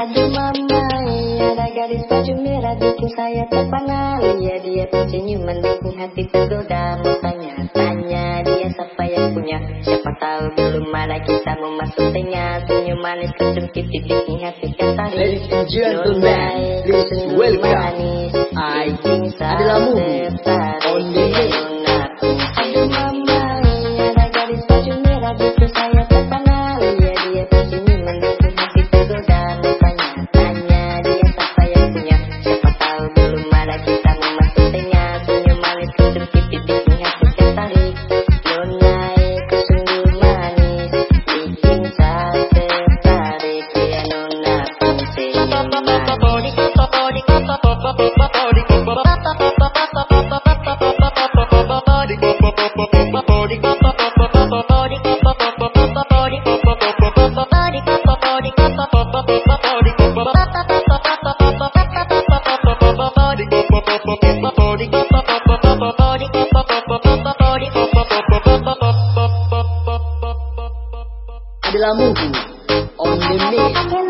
Aduh mama, ada gadis baju merah bikin saya terpana Lihat dia tersenyuman bikin hati tergoda Mau tanya-tanya dia siapa yang punya. Siapa tahu belum mana kita mau masuk tengah. Senyum manis kesum pipi bikin hati tertarik Ladies and gentlemen, please welcome. I adalah Mumu adalah Mumu on the mix.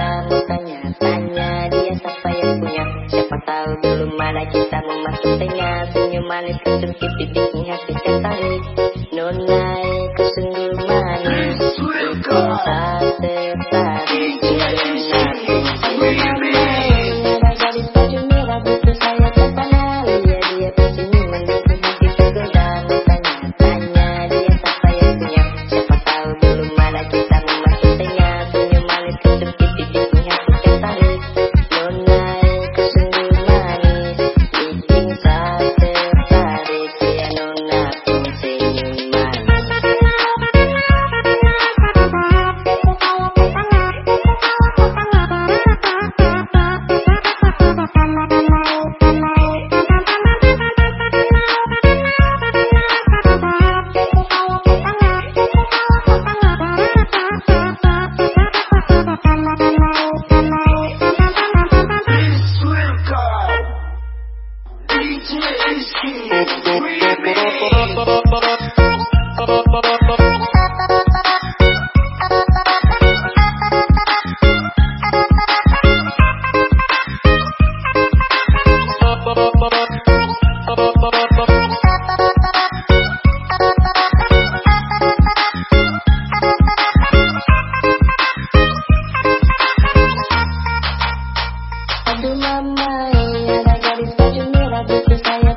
Mau tanya-tanya dia siapa yang punya. Siapa tahu belum mana kita masuk tengah Senyum manis pipi bikin hati tertarik Nonai kesungguh manis. Bikin saya mama Ada gadis baju merah butuh saya